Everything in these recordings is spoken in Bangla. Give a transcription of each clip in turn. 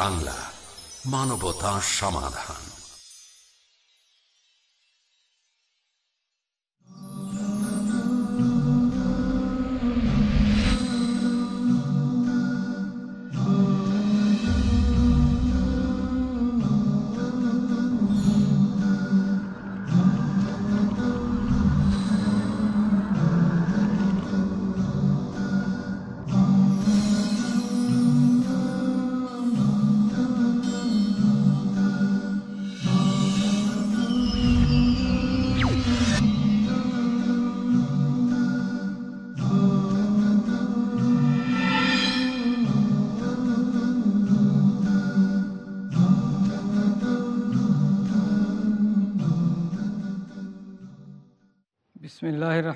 বাংলা মানবতা সমাধান।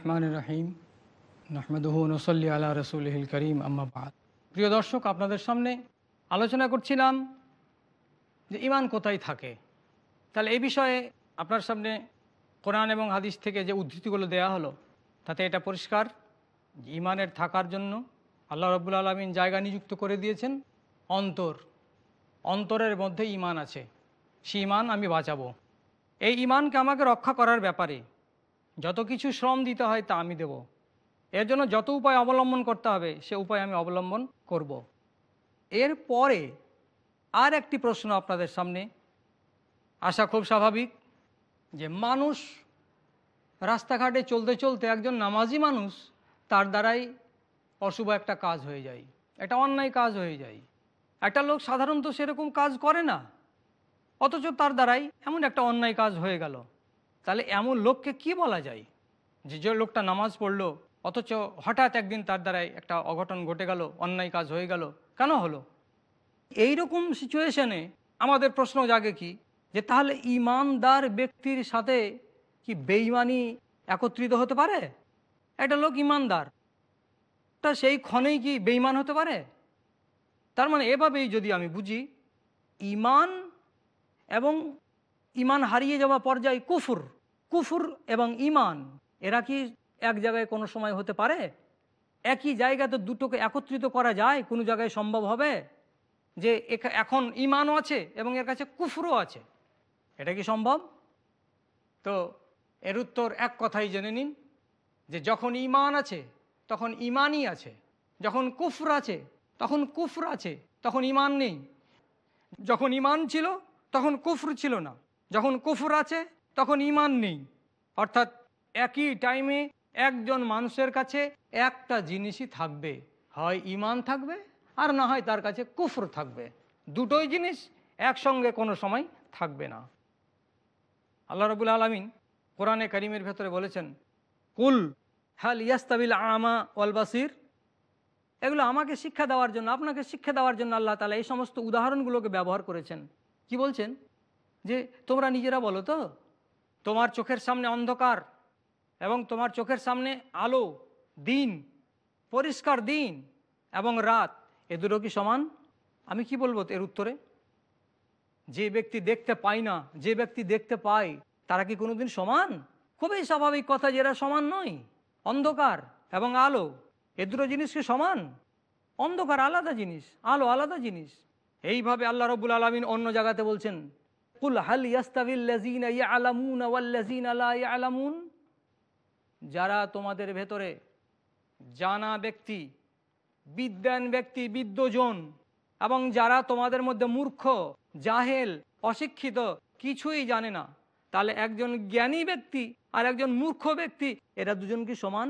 রহমান রহিম নহমদহ নসল্লি আলা রসুলহিল করিম আম্মাবাদ প্রিয় দর্শক, আপনাদের সামনে আলোচনা করছিলাম যে ইমান কোথায় থাকে? তাহলে এই বিষয়ে আপনার সামনে কোরআন এবং হাদিস থেকে যে উদ্ধৃতিগুলো দেয়া হলো, তাতে এটা পরিষ্কার যে ইমানের থাকার জন্য আল্লাহ রব্বুল আলমিন জায়গা নিযুক্ত করে দিয়েছেন। অন্তর, অন্তরের মধ্যে ইমান আছে। সে ইমান আমি বাঁচাবো। এই ইমানকে আমাকে রক্ষা করার ব্যাপারে যত কিছু শ্রম দিতে হয় তা আমি দেব। এর জন্য যত উপায় অবলম্বন করতে হবে, সে উপায় আমি অবলম্বন করব। এর পরে আর একটি প্রশ্ন আপনাদের সামনে। আসা খুব স্বাভাবিক যে মানুষ রাস্তাঘাটে চলতে চলতে একজন নামাজি মানুষ, তার দ্বারাই অশুভ একটা কাজ হয়ে যায়। এটা অন্যায় কাজ হয়ে যায়। একটা লোক সাধারণত সেরকম কাজ করে না, অথচ তার দ্বারাই এমন একটা অন্যায় কাজ হয়ে গেল। তাহলে এমন লোককে কি বলা যায়? যে যে লোকটা নামাজ পড়ল, অথচ হঠাৎ একদিন তার দ্বারাই একটা অঘটন ঘটে গেল, অন্যায় কাজ হয়ে গেল, কেন হলো? এই রকম সিচুয়েশনে আমাদের প্রশ্ন জাগে কি? যে তাহলে ইমানদার ব্যক্তির সাথে কি বেইমানি একত্রিত হতে পারে? একটা লোক ইমানদার, তা সেই ক্ষণেই কি বেইমান হতে পারে? তার মানে এভাবেই যদি আমি বুঝি, ইমান এবং ইমান হারিয়ে যাওয়া পর্যায়ে কুফুর কুফুর এবং ইমান, এরা কি এক জায়গায় কোনো সময় হতে পারে? একই জায়গাতে দুটোকে একত্রিত করা যায়? কোনো জায়গায় সম্ভব হবে যে এখন ইমানও আছে এবং এর কাছে কুফুরও আছে? এটা কি সম্ভব? তো এর উত্তর এক কথাই জেনে নিন, যে যখন ইমান আছে, তখন ইমানই আছে। যখন কুফর আছে, তখন কুফর আছে, তখন ইমান নেই। যখন ইমান ছিল, তখন কুফর ছিল না। যখন কুফর আছে, তখন ইমান নেই। অর্থাৎ একই টাইমে একজন মানুষের কাছে একটা জিনিসই থাকবে। হয় ইমান থাকবে, আর না হয় তার কাছে কুফর থাকবে। দুটোই জিনিস একসঙ্গে কোনো সময় থাকবে না। আল্লাহ রবুল আলমিন কোরআনে করিমের ভেতরে বলেছেন, কুল হাল ইয়াস্তাবিল আমা ওয়াল বাসির? এগুলো আমাকে শিক্ষা দেওয়ার জন্য, আপনাকে শিক্ষা দেওয়ার জন্য আল্লাহ তালা এই সমস্ত উদাহরণগুলোকে ব্যবহার করেছেন। কি বলছেন? যে তোমরা নিজেরা বলো তো? তোমার চোখের সামনে অন্ধকার এবং তোমার চোখের সামনে আলো, দিন, পরিষ্কার দিন এবং রাত, এ দুটো কি সমান? আমি কি বলব এর উত্তরে? যে ব্যক্তি দেখতে পায় না, যে ব্যক্তি দেখতে পায়, তারা কি কোনোদিন সমান? খুবই স্বাভাবিক কথা যে এরা সমান নয়। অন্ধকার এবং আলো, এ দুটো জিনিস কি সমান? অন্ধকার আলাদা জিনিস, আলো আলাদা জিনিস। এইভাবে আল্লাহ রবুল আলমিন অন্য জায়গাতে বলছেন কুল হাল ইয়াস্তাবিল্লাজিনা ইয়ালামুন ওয়াল্লাজিনা লা ইয়ালামুন? যারা তোমাদের ভেতরে জানা ব্যক্তি বিদ্যান ব্যক্তি বিদ্যজন এবং যারা তোমাদের মধ্যে মূর্খ, জাহেল, অশিক্ষিত, কিছুই জানে না, তাহলে একজন জ্ঞানী ব্যক্তি আর একজন মূর্খ ব্যক্তি, এরা দুজন কি সমান?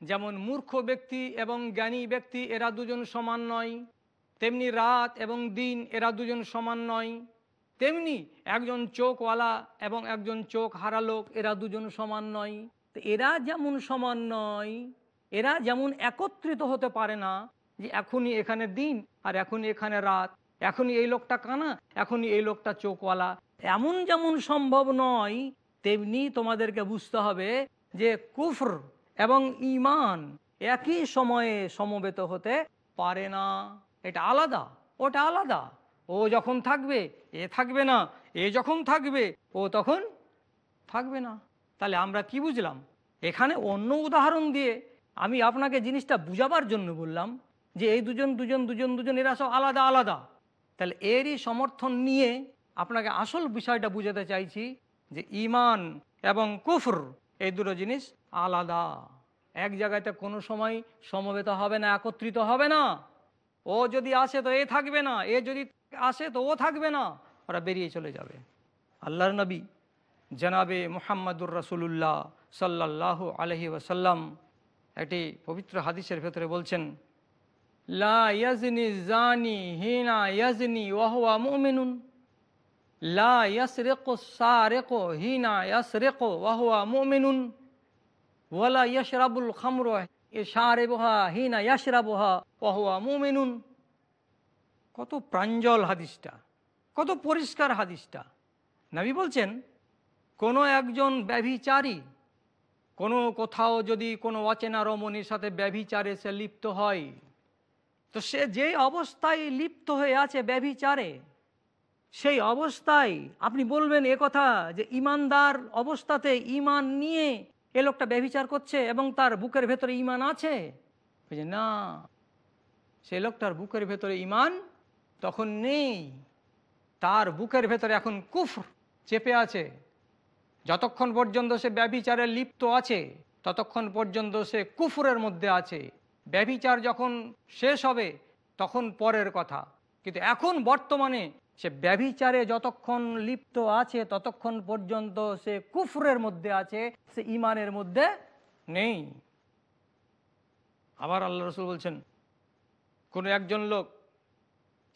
যেমন মূর্খ ব্যক্তি এবং জ্ঞানী ব্যক্তি এরা দুজন সমান নয়, তেমনি রাত এবং দিন এরা দুজন সমান নয়। তেমনি একজন চোখওয়ালা এবং একজন চোখ হারা লোক, এরা দুজন সমান নয়। তো এরা যেমন সমান নয়, এরা যেমন একত্রিত হতে পারে না যে এখনই এখানে দিন আর এখনই এখানে রাত, এখনই এই লোকটা কানা, এখনই এই লোকটা চোখওয়ালা। এমন যেমন সম্ভব নয়, তেমনি তোমাদেরকে বুঝতে হবে যে কুফর এবং ইমান একই সময়ে সমবেত হতে পারে না। এটা আলাদা, ওটা আলাদা। ও যখন থাকবে, এ থাকবে না, এ যখন থাকবে, ও তখন থাকবে না। তাহলে আমরা কি বুঝলাম? এখানে অন্য উদাহরণ দিয়ে আমি আপনাকে জিনিসটা বুঝাবার জন্য বললাম যে এই দুজন দুজন দুজন দুজন এরা সব আলাদা আলাদা। তাহলে এরই সমর্থন নিয়ে আপনাকে আসল বিষয়টা বুঝাতে চাইছি যে ইমান এবং কুফর, এই দুটো জিনিস আলাদা। এক জায়গাতে কোনো সময় সমবেত হবে না, একত্রিত হবে না। ও যদি আসে তো এ থাকবে না, এ যদি আসে তো ও থাকবে না, ওরা বেরিয়ে চলে যাবে। আল্লাহর নবী জনাবে মুহাম্মাদুর রসুল্লাহ সাল্লাহ আলহি ওসাল্লাম একটি পবিত্র হাদিসের ভেতরে বলছেন, লা ইয়াজনি জানি হিনা ইয়াজনি ওয়াহুয়া মুমিনুন। লা ইয়াসরিকু সারিকু হিনা ইয়াসরিকু ওয়াহুয়া মুমিনুন। ওয়ালা ইয়াশরাবুল খামরু শারিবুহা হিনা ইয়াশরাবুহা ওয়াহুয়া মুমিনুন। কত প্রাঞ্জল হাদিসটা, কত পরিষ্কার হাদিসটা। নাবি বলছেন, কোনো একজন ব্যভিচারী, কোনো কোথাও যদি কোনো অচেনা রমণীর সাথে ব্যভিচারে সে লিপ্ত হয়, তো সে যে অবস্থায় লিপ্ত হয়ে আছে ব্যভিচারে, সেই অবস্থায় আপনি বলবেন এ কথা যে ইমানদার অবস্থাতে ইমান নিয়ে এ লোকটা ব্যভিচার করছে এবং তার বুকের ভেতরে ইমান আছে? না, সে লোকটার বুকের ভেতরে ইমান তখন নেই। তার বুকের ভেতরে এখন কুফর চেপে আছে। যতক্ষণ পর্যন্ত সে ব্যভিচারে লিপ্ত আছে, ততক্ষণ পর্যন্ত সে কুফুরের মধ্যে আছে। ব্যভিচার যখন শেষ হবে, তখন পরের কথা। কিন্তু এখন বর্তমানে সে ব্যভিচারে যতক্ষণ লিপ্ত আছে, ততক্ষণ পর্যন্ত সে কুফরের মধ্যে আছে, সে ইমানের মধ্যে নেই। আবার আল্লাহ রসুল বলছেন, কোনো একজন লোক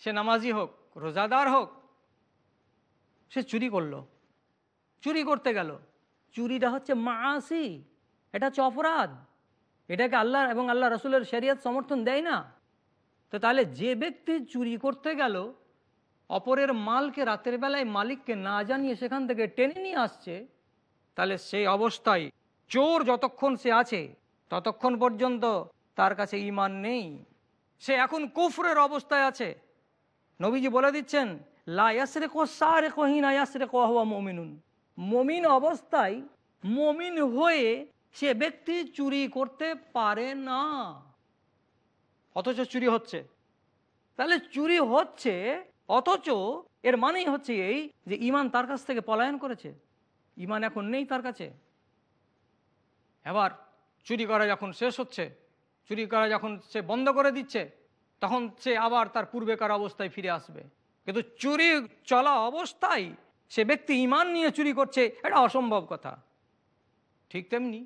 সে নামাজি হোক, রোজাদার হোক, সে চুরি করল। চুরি করতে গেল। চুরিটা হচ্ছে মাসি এটা হচ্ছে অপরাধ। এটাকে আল্লাহ এবং আল্লাহ রসুলের শরিয়ত সমর্থন দেয় না। তো তাহলে যে ব্যক্তি চুরি করতে গেল, অপরের মালকে রাতের বেলায় মালিককে না জানিয়ে সেখান থেকে টেনে নিয়ে আসছে, তাহলে সেই অবস্থায় চোর যতক্ষণ সে আছে, ততক্ষণ পর্যন্ত তার কাছে ইমান নেই। সে এখন কুফরের অবস্থায় আছে। নবীজি বলে দিচ্ছেন, লা ইয়াসরে কো সারে কহিনা ইয়াসরে কো হওয়া মমিনুন। মমিন অবস্থায় মমিন হয়ে সে ব্যক্তি চুরি করতে পারে না। অথচ চুরি হচ্ছে। তাহলে চুরি হচ্ছে, অথচ এর মানেই হচ্ছে এই যে ইমান তার কাছ থেকে পলায়ন করেছে। ইমান এখন নেই তার কাছে। এবার চুরি করা যখন শেষ হচ্ছে, চুরি করা যখন সে বন্ধ করে দিচ্ছে তখন সে আবার তার পূর্বেকার অবস্থায় ফিরে আসবে। কিন্তু চুরি, চলা অবস্থায় সে ব্যক্তি ইমান নিয়ে চুরি করছে, এটা অসম্ভব কথা। ঠিক তেমনি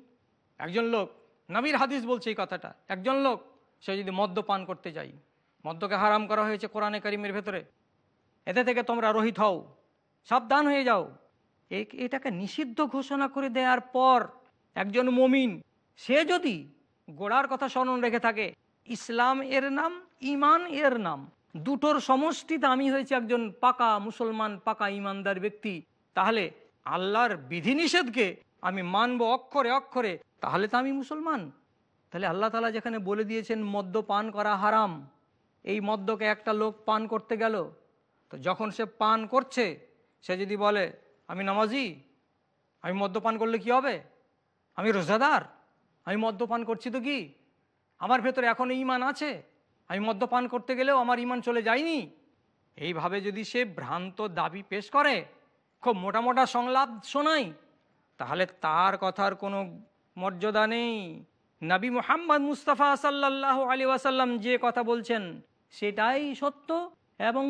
একজন লোক, নবীর হাদিস বলছে এই কথাটা, একজন লোক, সে যদি মদ্যপান করতে যাই মদ্যকে হারাম করা হয়েছে কোরআনে করিমের ভেতরে, এতে থেকে তোমরা রহিত হও, সাবধান হয়ে যাও। এটাকে নিষিদ্ধ ঘোষণা করে দেওয়ার পর একজন মমিন, সে যদি গোড়ার কথা স্মরণ রেখে থাকে, ইসলাম এর নাম ইমান এর নাম। দুটোর সমষ্টিতে আমি হয়েছে একজন পাকা মুসলমান, পাকা ইমানদার ব্যক্তি। তাহলে আল্লাহর বিধিনিষেধকে আমি মানব অক্ষরে অক্ষরে, তাহলে তো আমি মুসলমান। তাহলে আল্লাহ তালা যেখানে বলে দিয়েছেন, মদ্য পান করা হারাম। এই মদ্যকে একটা লোক পান করতে গেল। তো যখন সে পান করছে, সে যদি বলে, আমি নামাজি? আমি মদ্যপান করলে কি হবে? আমি রোজাদার? আমি মদ্যপান করছি তো কি? আমার ভেতরে এখনও ইমান আছে? আমি মদ্যপান করতে গেলেও আমার ইমান চলে যায়নি। এইভাবে যদি সে ভ্রান্ত দাবি পেশ করে, খুব মোটা মোটা সংলাপ শোনায় তাহলে তার কথার কোনো মর্যাদা নেই। নবী মোহাম্মদ মুস্তাফা সাল্লাহ আলী ওয়াসাল্লাম যে কথা বলছেন, সেটাই সত্য এবং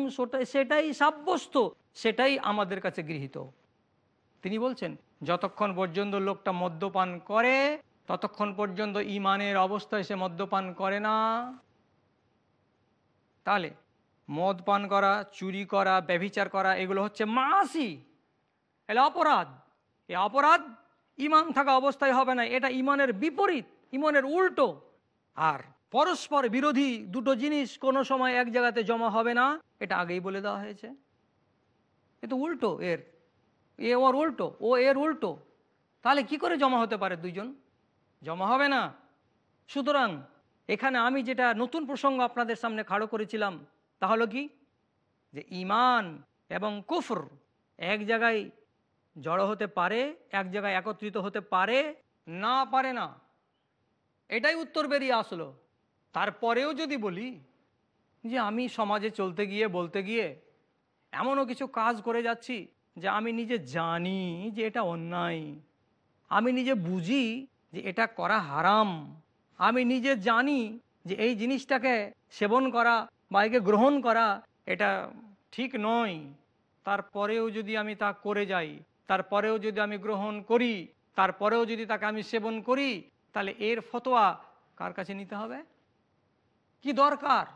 সেটাই সাব্যস্ত, সেটাই আমাদের কাছে গৃহীত। তিনি বলছেন, যতক্ষণ পর্যন্ত লোকটা মদ্যপান করে, ততক্ষণ পর্যন্ত ইমানের অবস্থায় সে মদ্যপান করে না। তাহলে মদ পান করা, চুরি করা, ব্যভিচার করা, এগুলো হচ্ছে মাসি। এলে অপরাধ। এ অপরাধ ইমান থাকা অবস্থায় হবে না, এটা ইমানের বিপরীত, ইমানের উল্টো। আর পরস্পর বিরোধী দুটো জিনিস কোনো সময় এক জায়গাতে জমা হবে না, এটা আগেই বলে দেওয়া হয়েছে। এ তো উল্টো এর। এ ওর উল্টো, ও এর উল্টো। তাহলে কি করে জমা হতে পারে দুইজন? জমা হবে না। সুতরাং এখানে আমি যেটা নতুন প্রসঙ্গ আপনাদের সামনে খাড়ো করেছিলাম, তা হলো কি? যে ইমান এবং কুফর এক জায়গায় জড়ো হতে পারে, এক জায়গায় একত্রিত হতে পারে, না পারে না। এটাই উত্তর বেরিয়ে আসলো। তারপরেও যদি বলি যে আমি সমাজে চলতে গিয়ে, বলতে গিয়ে এমনও কিছু কাজ করে যাচ্ছি যে আমি নিজে জানি যে এটা অন্যায়। আমি নিজে বুঝি যে এটা করা হারাম। আমি নিজে জানি যে এই জিনিসটাকে সেবন করা বা একে গ্রহণ করা এটা ঠিক নয়। তারপরেও যদি আমি তা করে যাই, তারপরেও যদি আমি গ্রহণ করি, তারপরেও যদি তাকে আমি সেবন করি, তাহলে এর ফতোয়া কার কাছে নিতে হবে? কি দরকার?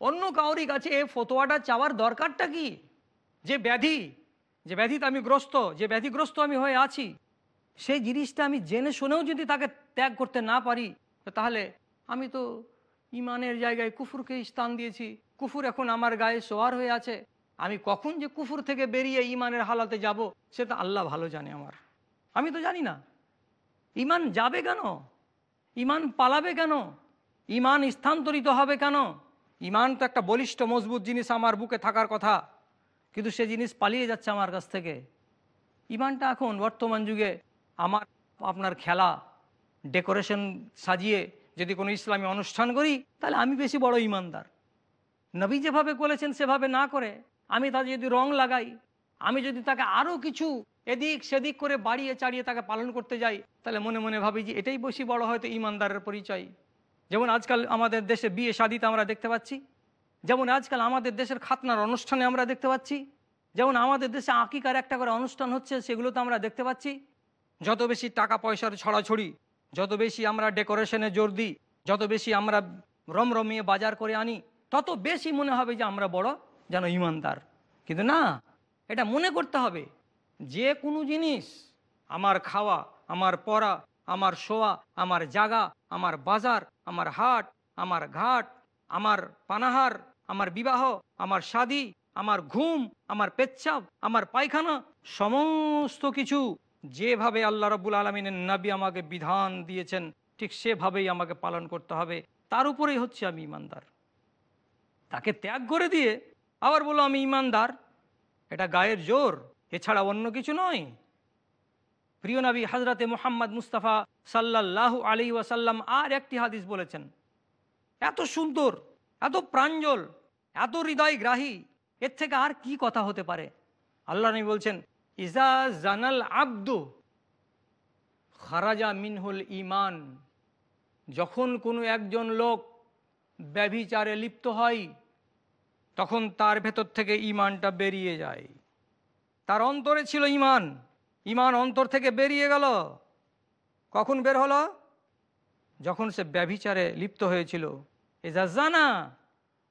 অন্য কাউরি কাছে এই ফতোয়াটা চাওয়ার দরকারটা কি? যে ব্যাধি, যে ব্যাধিতে আমি গ্রস্ত, যে ব্যাধিগ্রস্ত আমি হয়ে আছি, সেই জিনিসটা আমি জেনে শুনেও যদি তাকে ত্যাগ করতে না পারি তাহলে আমি তো ইমানের জায়গায় কুফুরকে স্থান দিয়েছি। কুফুর এখন আমার গায়ে সোয়ার হয়ে আছে। আমি কখন যে কুফুর থেকে বেরিয়ে ইমানের হালাতে যাব, সেটা আল্লাহ ভালো জানে আমার। আমি তো জানি না। ইমান যাবে কেন? ইমান পালাবে কেন? ইমান স্থানান্তরিত হবে কেন? ইমান তো একটা বলিষ্ঠ, মজবুত জিনিস আমার বুকে থাকার কথা। কিন্তু সে জিনিস পালিয়ে যাচ্ছে আমার কাছ থেকে। ইমানটা এখন বর্তমান যুগে আমার আপনার খেলা ডেকোরেশন সাজিয়ে যদি কোনো ইসলামী অনুষ্ঠান করি, তাহলে আমি বেশি বড় ইমানদার। নবী যেভাবে বলেছেন, সেভাবে না করে আমি তার যদি রং লাগাই, আমি যদি তাকে আরও কিছু এদিক সেদিক করে বাড়িয়ে চাড়িয়ে তাকে পালন করতে যাই, তাহলে মনে মনে ভাবি যে এটাই বেশি বড় হয়তো ইমানদারের পরিচয়। যেমন আজকাল আমাদের দেশে বিয়ে শাদিতে আমরা দেখতে পাচ্ছি। যেমন আজকাল আমাদের দেশের খাতনার অনুষ্ঠানে আমরা দেখতে পাচ্ছি। যেমন আমাদের দেশে আকিকার একটা করে অনুষ্ঠান হচ্ছে সেগুলো তো আমরা দেখতে পাচ্ছি। যত বেশি টাকা পয়সার ছড়াছড়ি যত বেশি আমরা ডেকোরেশনে জোর দিই, যত বেশি আমরা রমরমিয়ে বাজার করে আনি, তত বেশি মনে হবে যে আমরা বড় যেন ইমানদার। কিন্তু না, এটা মনে করতে হবে, যে কোনো জিনিস, আমার খাওয়া, আমার পড়া, আমার শোয়া, আমার জাগা, আমার বাজার, আমার হাট, আমার ঘাট, আমার পানাহার, আমার বিবাহ, আমার শাদি, আমার ঘুম, আমার পেচ্ছাপ, আমার পায়খানা, সমস্ত কিছু যেভাবে আল্লাহ রব্বুল আলমিনের নবী আমাকে বিধান দিয়েছেন, ঠিক সেভাবেই আমাকে পালন করতে হবে। তার উপরেই হচ্ছে আমি ইমানদার। তাকে ত্যাগ করে দিয়ে আবার বলো আমি ইমানদার। এটা গায়ের জোর। এছাড়া অন্য কিছু নয়। প্রিয় নবী হজরতে মোহাম্মদ মুস্তাফা সাল্লাহ আলী ওয়াসাল্লাম আর একটি হাদিস বলেছেন, এত সুন্দর, এত প্রাঞ্জল, এত হৃদয়গ্রাহী, এর থেকে আর কি কথা হতে পারে? আল্লাহ নবী বলছেন ইজা জানাল আব্দু খারাজা মিনহুল ইমান যখন কোনো একজন লোক ব্যভিচারে লিপ্ত হয়, তখন তার ভেতর থেকে ইমানটা বেরিয়ে যায়। তার অন্তরে ছিল ইমান ইমান অন্তর থেকে বেরিয়ে গেল। কখন বের হলো? যখন সে ব্যভিচারে লিপ্ত হয়েছিল। এজা জানা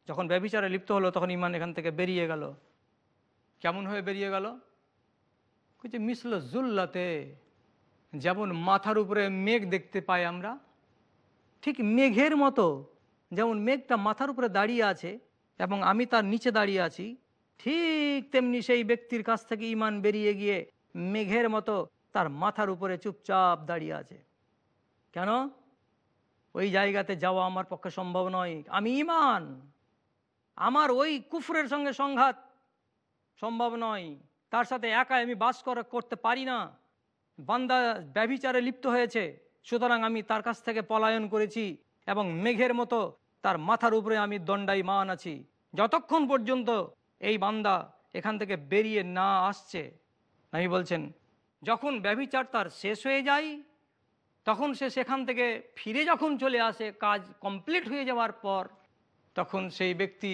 যখন ব্যভিচারে লিপ্ত হলো, তখন ইমান এখান থেকে বেরিয়ে গেল। কেমন হয়ে বেরিয়ে গেল? কিছু মিসল জুল্লাতে যেমন মাথার উপরে মেঘ দেখতে পাই আমরা, ঠিক মেঘের মতো যেমন মেঘটা মাথার উপরে দাঁড়িয়ে আছে এবং আমি তার নিচে দাঁড়িয়ে আছি, ঠিক তেমনি সেই ব্যক্তির কাছ থেকে ইমান বেরিয়ে গিয়ে মেঘের মতো তার মাথার উপরে চুপচাপ দাঁড়িয়ে আছে। কেন? ওই জায়গাতে যাওয়া আমার পক্ষে সম্ভব নয়। আমি ইমান, আমার ওই কুফরের সঙ্গে সংঘাত সম্ভব নয়। তার সাথে একা আমি বাস করা, করতে পারি না। বান্দা ব্যভিচারে লিপ্ত হয়েছে। সুতরাং আমি তার কাছ থেকে পলায়ন করেছি এবং মেঘের মতো তার মাথার উপরে আমি দণ্ডায়মান আছি। যতক্ষণ পর্যন্ত এই বান্দা এখান থেকে বেরিয়ে না আসছে আমি বলছেন, যখন ব্যভিচার তার শেষ হয়ে যায়, তখন সে সেখান থেকে ফিরে যখন চলে আসে, কাজ কমপ্লিট হয়ে যাওয়ার পর, তখন সেই ব্যক্তি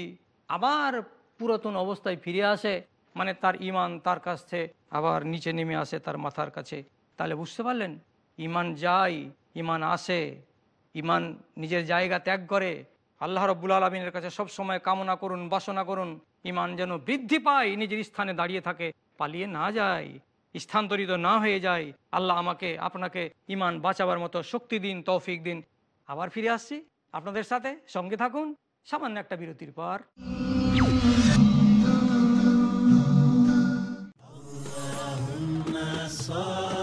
আবার পুরাতন অবস্থায় ফিরে আসে। মানে তার ইমান তার কাছ থেকে আবার নিচে নেমে আসে তার মাথার কাছে। তাহলে বুঝতে পারলেন? ইমান যায় ইমান আসে ইমান নিজের জায়গা ত্যাগ করে। আল্লাহ রব্বুল আলমিনের কাছে সব সময় কামনা করুন, বাসনা করুন ইমান যেন বৃদ্ধি পায়, নিজের স্থানে দাঁড়িয়ে থাকে, পালিয়ে না যায়, স্থানান্তরিত না হয়ে যায়। আল্লাহ আমাকে, আপনাকে ইমান বাঁচাবার মতো শক্তি দিন, তৌফিক দিন। আবার ফিরে আসছি আপনাদের সাথে, সঙ্গে থাকুন, সামান্য একটা বিরতির পর।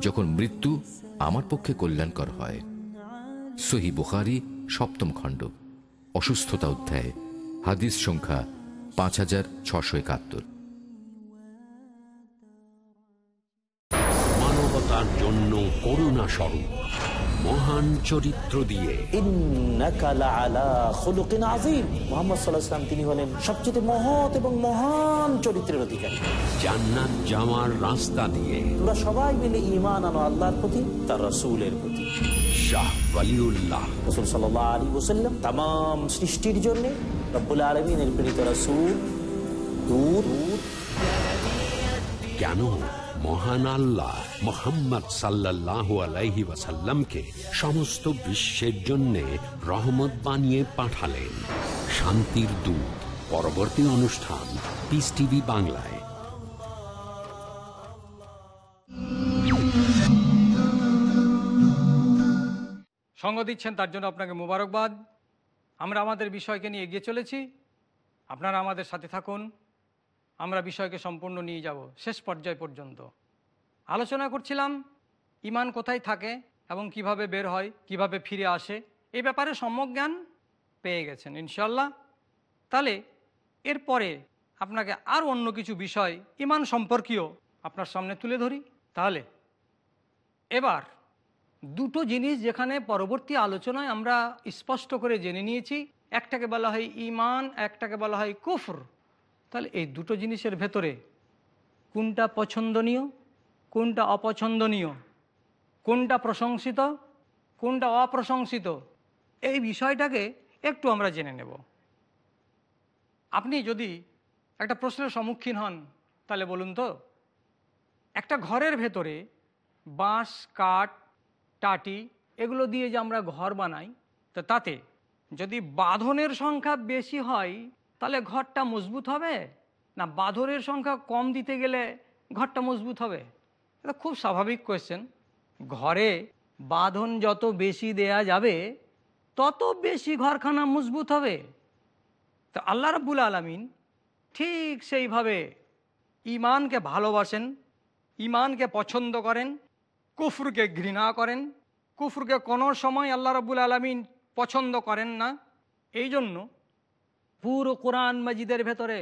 যখন মৃত্যু আমার পক্ষে কল্যাণকর হয়। সহি বুখারি, সপ্তম খণ্ড, অসুস্থতা অধ্যায়, হাদিস সংখ্যা পাঁচ হাজার ছশো একাত্তর। মানবতার জন্য করুণা স্বরূপ মহান চরিত্র দিয়ে। তিনি হলেন সবচেয়ে মহৎ এবং মহান চরিত্রের অধিকারী। জান্নাত যাওয়ার রাস্তা দিয়ে। তোমরা সবাই মিলে ইমান আনো আল্লাহর প্রতি তার রসুলের প্রতি। রসুল সৃষ্টির আলমিনের কেন? মহান আল্লাহ মোহাম্মদ সাল্লাহ আলাইহি ওয়াসাল্লামকে সমস্ত বিশ্বের জন্য রহমত বানিয়ে পাঠালেন। শান্তির দূত, পরবর্তী অনুষ্ঠান পিস টিভি বাংলায়। সঙ্গ দিচ্ছেন তার জন্য আপনাকে মোবারকবাদ। আমরা আমাদের বিষয়কে নিয়ে এগিয়ে চলেছি। আপনারা আমাদের সাথে থাকুন। আমরা বিষয়কে সম্পূর্ণ নিয়ে যাব, শেষ পর্যায় পর্যন্ত। আলোচনা করছিলাম, ইমান কোথায় থাকে এবং কীভাবে বের হয়, কীভাবে ফিরে আসে এই ব্যাপারে সম্যক জ্ঞান পেয়ে গেছেন ইনশাল্লাহ তাহলে, এরপরে আপনাকে আর অন্য কিছু বিষয়, ইমান সম্পর্কীয়, আপনার সামনে তুলে ধরি। তাহলে, এবার দুটো জিনিস যেখানে পরবর্তী আলোচনায় আমরা স্পষ্ট করে জেনে নিয়েছি। একটাকে বলা হয় ইমান, একটাকে বলা হয় কুফর। তাহলে এই দুটো জিনিসের ভেতরে কোনটা পছন্দনীয়, কোনটা অপছন্দনীয়, কোনটা প্রশংসিত, কোনটা অপ্রশংসিত, এই বিষয়টাকে একটু আমরা জেনে নেব। আপনি যদি একটা প্রশ্নের সম্মুখীন হন, তাহলে বলুন তো, একটা ঘরের ভেতরে বাঁশ, কাঠ, টাটি, এগুলো দিয়ে যে আমরা ঘর বানাই, তো তাতে যদি বাঁধনের সংখ্যা বেশি হয় তাহলে ঘরটা মজবুত হবে? না বাঁধরের সংখ্যা কম দিতে গেলে ঘরটা মজবুত হবে? এটা খুব স্বাভাবিক কোয়েশ্চেন ঘরে বাঁধন যত বেশি দেয়া যাবে, তত বেশি ঘরখানা মজবুত হবে। তো আল্লাহ রাব্বুল আলমিন ঠিক সেইভাবে ইমানকে ভালোবাসেন ইমানকে পছন্দ করেন, কুফরকে ঘৃণা করেন। কুফরকে কোনো সময় আল্লাহ রব্বুল আলমিন পছন্দ করেন না। এই জন্য পুরো কোরআন মাজিদের ভেতরে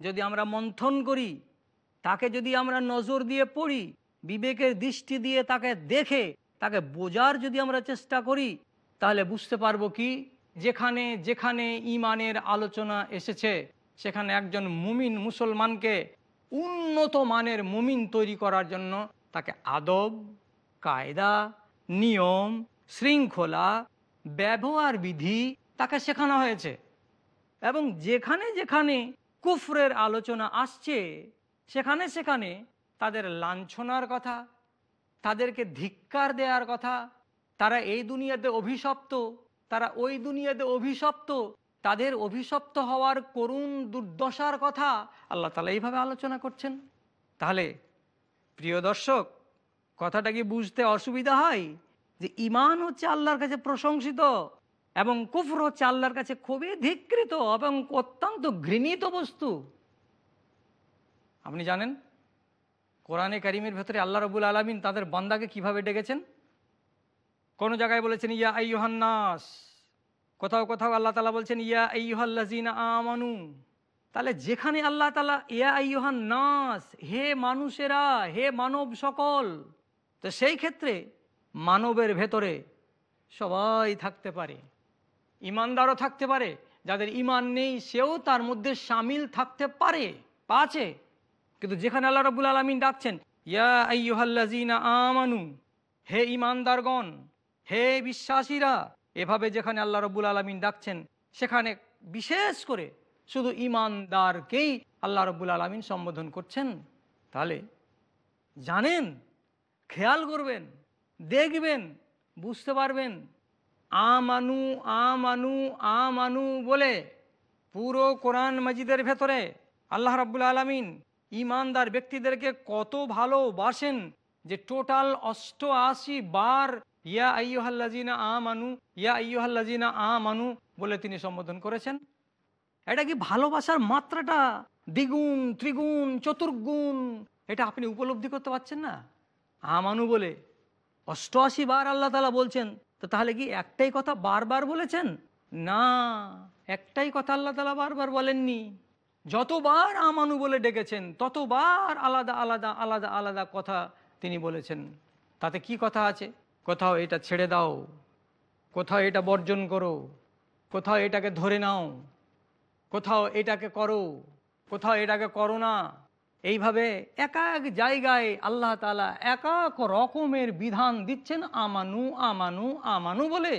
যদি আমরা মন্থন করি, তাকে যদি আমরা নজর দিয়ে পড়ি, বিবেকের দৃষ্টি দিয়ে তাকে দেখে, তাকে বোঝার যদি আমরা চেষ্টা করি, তাহলে বুঝতে পারব কি, যেখানে যেখানে ইমানের আলোচনা এসেছে, সেখানে একজন মুমিন মুসলমানকে উন্নত মানের মুমিন তৈরি করার জন্য তাকে আদব, কায়দা, নিয়ম, শৃঙ্খলা, ব্যবহার বিধি তাকে শেখানো হয়েছে। এবং যেখানে যেখানে কুফরের আলোচনা আসছে, সেখানে সেখানে তাদের লাঞ্ছনার কথা, তাদেরকে ধিক্কার দেওয়ার কথা, তারা এই দুনিয়াতে অভিশপ্ত, তারা ওই দুনিয়াতে অভিশপ্ত, তাদের অভিশপ্ত হওয়ার করুণ দুর্দশার কথা আল্লাহ তালা এইভাবে আলোচনা করছেন। তাহলে, প্রিয় দর্শক, কথাটা কি বুঝতে অসুবিধা হয়? যে ইমান হচ্ছে আল্লাহর কাছে প্রশংসিত এবং কুফর হচ্ছে আল্লাহর কাছে খুবই ধিকৃত এবং অত্যন্ত ঘৃণিত বস্তু। আপনি জানেন? কোরআনে কারিমের ভেতরে আল্লাহ রবুল আলমিন তাদের বান্দাকে কীভাবে ডেকেছেন? কোনো জায়গায় বলেছেন, ইয়া আইহান্নাস কোথাও কোথাও আল্লাহ তালা বলছেন, ইয়া আইহাল্লাজিনা আমানু। তাহলে যেখানে আল্লাহ তালা ইয়া আইহান নাস, হে মানুষেরা, হে মানব সকল। তো সেই ক্ষেত্রে মানবের ভেতরে সবাই থাকতে পারে। ইমানদারও থাকতে পারে, যাদের ইমান নেই সেও তার মধ্যে সামিল থাকতে পারে পাছে কিন্তু যেখানে আল্লাহ রবুল আলমিন ডাকছেন আমানু, হে ইমানদারগণ, হে বিশ্বাসীরা, এভাবে যেখানে আল্লাহ রবুল আলমিন ডাকছেন, সেখানে বিশেষ করে শুধু ইমানদারকেই আল্লাহ রবুল আলমিন সম্বোধন করছেন। তাহলে জানেন, খেয়াল করবেন, দেখবেন, বুঝতে পারবেন আমানু আমানু আমানু বলে পুরো কোরআন মজিদের ভেতরে আল্লাহ রাব্বুল আলমিন ইমানদার ব্যক্তিদেরকে কত ভালোবাসেন যে টোটাল অষ্টআশি বার ইয়া আইয়ুহাল্লাজিনা আমানু, ইয়া আইয়ুহাল্লাজিনা আমানু বলে তিনি সম্বোধন করেছেন। এটা কি ভালোবাসার মাত্রাটা দ্বিগুণ, ত্রিগুণ, চতুর্গুণ এটা আপনি উপলব্ধি করতে পারছেন না? আমানু বলে অষ্টআশি বার আল্লাহ তালা বলছেন তো তাহলে কি একটাই কথা বারবার বলেছেন? না, একটাই কথা আল্লাহ তালা বারবার বলেননি। যতবার আমানু বলে ডেকেছেন, ততবার আলাদা আলাদা আলাদা আলাদা কথা তিনি বলেছেন। তাতে কি কথা আছে? কোথাও এটা ছেড়ে দাও, কোথাও এটা বর্জন করো, কোথাও এটাকে ধরে নাও, কোথাও এটাকে করো, কোথাও এটাকে করো না। এইভাবে এক এক জায়গায় আল্লাহ তালা এক এক রকমের বিধান দিচ্ছেন, আমানু আমানু আমানু বলে।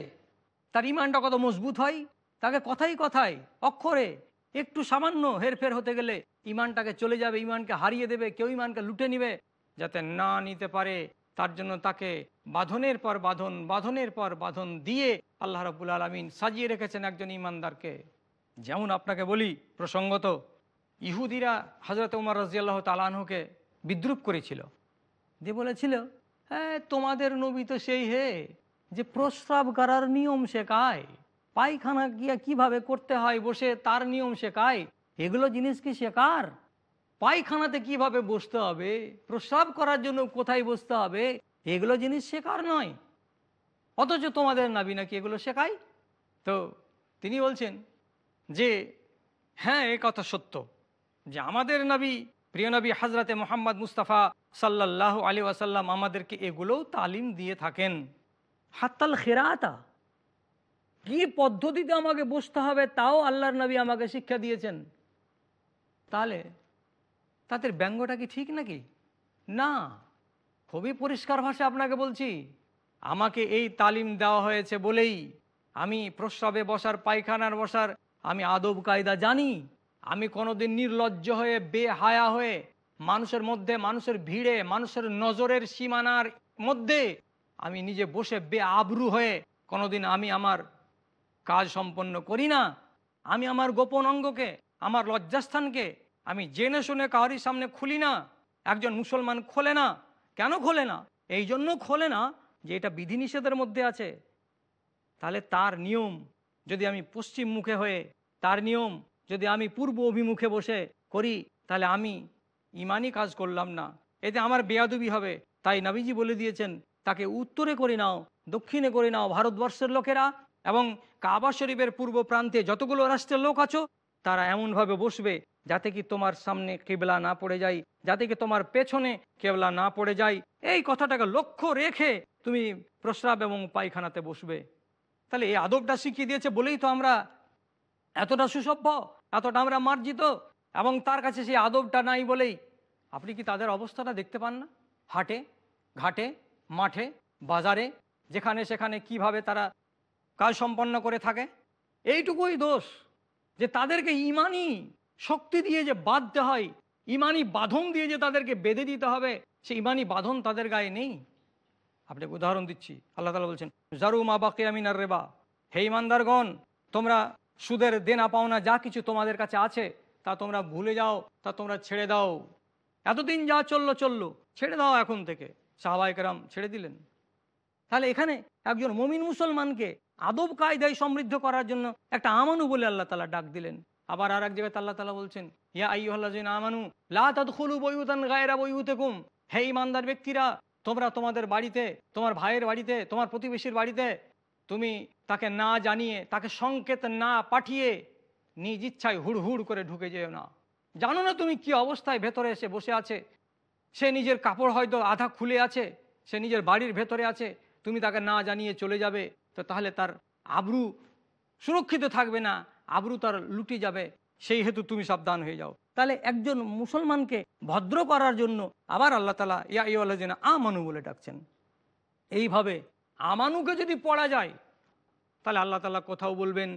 তার ইমানটা কত মজবুত হয়? তাকে কথাই কথায় অক্ষরে, একটু সামান্য হেরফের হতে গেলে ইমানটাকে চলে যাবে, ইমানকে হারিয়ে দেবে, কেউ ইমানকে লুটে নিবে, যাতে না নিতে পারে। তার জন্য তাকে বাঁধনের পর বাঁধন, বাঁধনের পর বাঁধন দিয়ে আল্লাহ রবুল আলমিন সাজিয়ে রেখেছেন একজন ইমানদারকে। যেমন আপনাকে বলি, প্রসঙ্গত ইহুদিরা হজরত উমর রাজিয়াল্লাহ তালানহুকে বিদ্রুপ করেছিল। যে বলেছিল হ্যাঁ তোমাদের নবী তো সেই হে, যে প্রস্রাব করার নিয়ম শেখায়। পায়খানা গিয়া কীভাবে করতে হয়, বসে তার নিয়ম শেখায়। এগুলো জিনিস কি শেখার? পায়খানাতে কীভাবে বসতে হবে? প্রস্রাব করার জন্য কোথায় বসতে হবে? এগুলো জিনিস শেখার নয়। অথচ তোমাদের নাবি নাকি এগুলো শেখায়? তো তিনি বলছেন যে হ্যাঁ এ কথা সত্য। যে আমাদের নবী, প্রিয় নবী হাজরতে মোহাম্মদ মুস্তাফা সাল্লাহ আলী ওয়াসাল্লাম আমাদেরকে এগুলোও তালিম দিয়ে থাকেন। হাত্তাল খেরাতা, কি পদ্ধতিতে আমাকে বসতে হবে তাও আল্লাহর নবী আমাকে শিক্ষা দিয়েছেন? তাহলে তাদের ব্যঙ্গটা কি ঠিক নাকি? না, খুবই পরিষ্কার ভাষা আপনাকে বলছি, আমাকে এই তালিম দেওয়া হয়েছে বলেই আমি প্রস্রাবে বসার, পায়খানার বসার, আমি আদব কায়দা জানি আমি কোনোদিন নির্লজ্জ হয়ে, বেহায়া হয়ে, মানুষের মধ্যে, মানুষের ভিড়ে, মানুষের নজরের সীমানার মধ্যে আমি নিজে বসে বে আবরু হয়ে কোনোদিন আমি আমার কাজ সম্পন্ন করি না। আমি আমার গোপন অঙ্গকে, আমার লজ্জাস্থানকে আমি জেনে শুনে কাহারির সামনে খুলি না। একজন মুসলমান খোলে না। কেন খোলে না? এই জন্য খোলে না যে এটা বিধিনিষেধের মধ্যে আছে। তাহলে তার নিয়ম, যদি আমি পশ্চিম মুখে হয়ে, তার নিয়ম যদি আমি পূর্ব অভিমুখে বসে করি, তাহলে আমি ইমানই কাজ করলাম না। এতে আমার বেয়াদুবি হবে। তাই নাবিজি বলে দিয়েছেন, তাকে উত্তরে করে নাও, দক্ষিণে করে নাও ভারতবর্ষের লোকেরা এবং কাবা শরীফের পূর্ব প্রান্তে যতগুলো রাষ্ট্রের লোক আছো, তারা এমনভাবে বসবে যাতে কি তোমার সামনে কেবলা না পড়ে যায়, যাতে কি তোমার পেছনে কেবলা না পড়ে যায়। এই কথাটাকে লক্ষ্য রেখে তুমি প্রস্রাব এবং পায়খানাতে বসবে। তাহলে এই আদবটা শিখিয়ে দিয়েছে বলেই তো আমরা এতটা সুসভ্য। এতটা আমরা মার্জিত এবং তার কাছে সেই আদবটা নাই বলেই আপনি কি তাদের অবস্থাটা দেখতে পান না? হাটে, ঘাটে, মাঠে, বাজারে, যেখানে সেখানে কীভাবে তারা কাজ সম্পন্ন করে থাকে? এইটুকুই দোষ যে তাদেরকে ইমানি শক্তি দিয়ে যে বাঁধতে হয় ইমানি বাঁধন দিয়ে যে তাদেরকে বেঁধে দিতে হবে, সে ইমানি বাঁধন তাদের গায়ে নেই। আপনাকে উদাহরণ দিচ্ছি। আল্লাহ তালা বলছেন, জারু মা বাকি আমিনার রেবা। হে ইমানদারগণ, তোমরা সুদের দেনা পাওনা যা কিছু তোমাদের কাছে আছে, তা তোমরা ভুলে যাও, তা তোমরা ছেড়ে দাও। এতদিন যা চলল চলল। ছেড়ে দাও এখন থেকে। সাহাবাইকেরাম ছেড়ে দিলেন। তাহলে এখানে একজন মমিন মুসলমানকে আদব কায়দায় সমৃদ্ধ করার জন্য একটা আমানু বলে আল্লাহ তালা ডাক দিলেন। আবার আর এক জায়গায় আল্লাহ তালা বলছেন, ইয়া আমানু হে ইমানদার ব্যক্তিরা, তোমরা তোমাদের বাড়িতে, তোমার ভাইয়ের বাড়িতে, তোমার প্রতিবেশীর বাড়িতে তুমি তাকে না জানিয়ে, তাকে সংকেত না পাঠিয়ে নিজ ইচ্ছায় হুড় হুড় করে ঢুকে যেও না। জানো না তুমি কি অবস্থায় ভেতরে এসে বসে আছে? সে নিজের কাপড় হয়তো আধা খুলে আছে, সে নিজের বাড়ির ভেতরে আছে, তুমি তাকে না জানিয়ে চলে যাবে, তো তাহলে তার আবরু সুরক্ষিত থাকবে না, আবরু তার লুটে যাবে, সেই হেতু তুমি সাবধান হয়ে যাও। তাহলে একজন মুসলমানকে ভদ্র করার জন্য আবার আল্লাহ তালা ইয়া ইয়া আমানু বলে ডাকছেন। এইভাবে আমানুকে যদি পড়া যায়, তাহলে আল্লাহ তালা কোথাও বলবেন,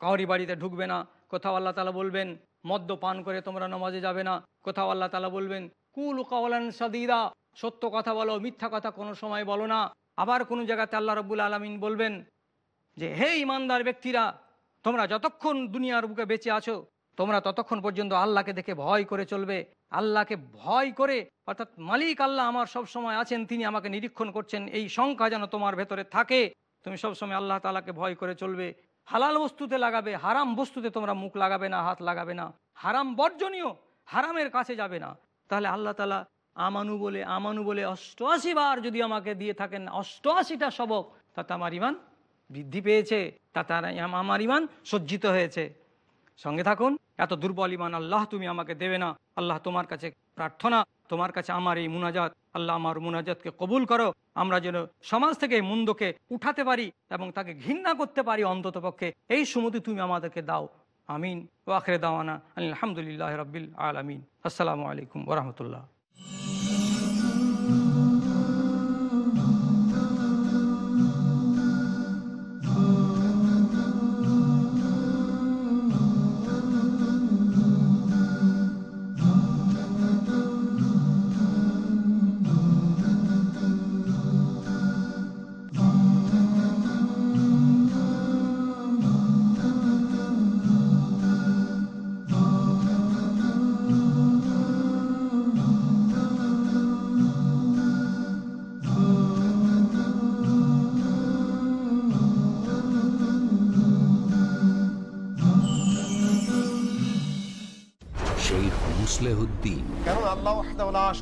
কাউরি বাড়িতে ঢুকবে না। কোথাও আল্লাহ তালা বলবেন, মদ্য পান করে তোমরা নমাজে যাবে না। কোথাও আল্লাহ তালা বলবেন, কুল কাওয়ালান সাদিদা, সত্য কথা বলো, মিথ্যা কথা কোনো সময় বলো না। আবার কোনো জায়গাতে আল্লাহ রব্বুল আলমিন বলবেন যে, হে ইমানদার ব্যক্তিরা, তোমরা যতক্ষণ দুনিয়ার বুকে বেঁচে আছো, তোমরা ততক্ষণ পর্যন্ত আল্লাহকে দেখে ভয় করে চলবে। আল্লাহকে ভয় করে, অর্থাৎ মালিক আল্লাহ আমার সব সময় আছেন, তিনি আমাকে নিরীক্ষণ করছেন, এই সংখ্যা যেন তোমার ভেতরে থাকে। তুমি সবসময় আল্লাহ তালাকে ভয় করে চলবে। হালাল বস্তুতে লাগাবে, হারাম বস্তুতে তোমরা মুখ লাগাবে না, হাত লাগাবে না। হারাম বর্জনীয়, হারামের কাছে যাবে না। তাহলে আল্লাহ তালা আমানু বলে আমানু বলে অষ্টআশি বার যদি আমাকে দিয়ে থাকেন, অষ্টআশিটা সবক, তাতে আমার ইমান বৃদ্ধি পেয়েছে, তাতে আমার ইমান সজ্জিত হয়েছে। সঙ্গে থাকুন। এত দুর্বল ইমান আল্লাহ তুমি আমাকে দেবে না। আল্লাহ তোমার কাছে প্রার্থনা, তোমার কাছে আমার এই মুনাজাত। আল্লাহ আমার মুনাজাতকে কবুল করো। আমরা যেন সমাজ থেকে এই মন্দকে উঠাতে পারি এবং তাকে ঘৃণা করতে পারি অন্তত পক্ষে। এই সুমতি তুমি আমাদেরকে দাও। আমিন। ও আখরে দাওয়ানা আলহামদুলিল্লাহ রবিল আলমিন। আসসালামু আলাইকুম ওরহমতুল্লাহ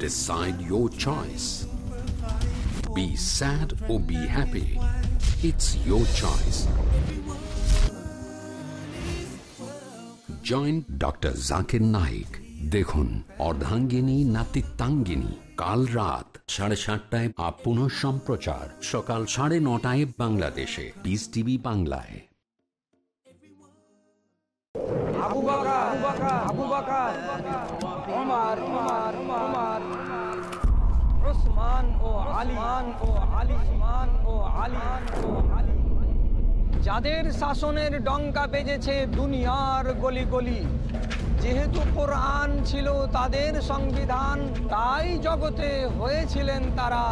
Decide your choice. Be sad or be happy. It's your choice. Join doctor Zakir Naik দেখুন, অর্ধাঙ্গিনী, নাতিত্বাঙ্গিনী, কাল রাত সাড়ে সাতটায় আপ সম্প্রচার সকাল সাড়ে নটায় বাংলাদেশে পিস টিভি বাংলায় বকর ওমর ওমর ওমর ওসমান ও আলিমান ও আলিমান ও আলিমান ও আলী। যাদের শাসনের ডঙ্কা বেজেছে দুনিয়ার গলি গলি যেহেতু কোরআন ছিল তাদের সংবিধান তাই জগতে হয়েছিলেন তারা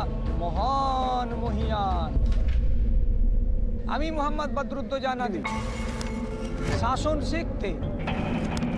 মহান মহিয়ান। আমি মোহাম্মদ বদরুদ্দোজানাদি শাসন শিখতে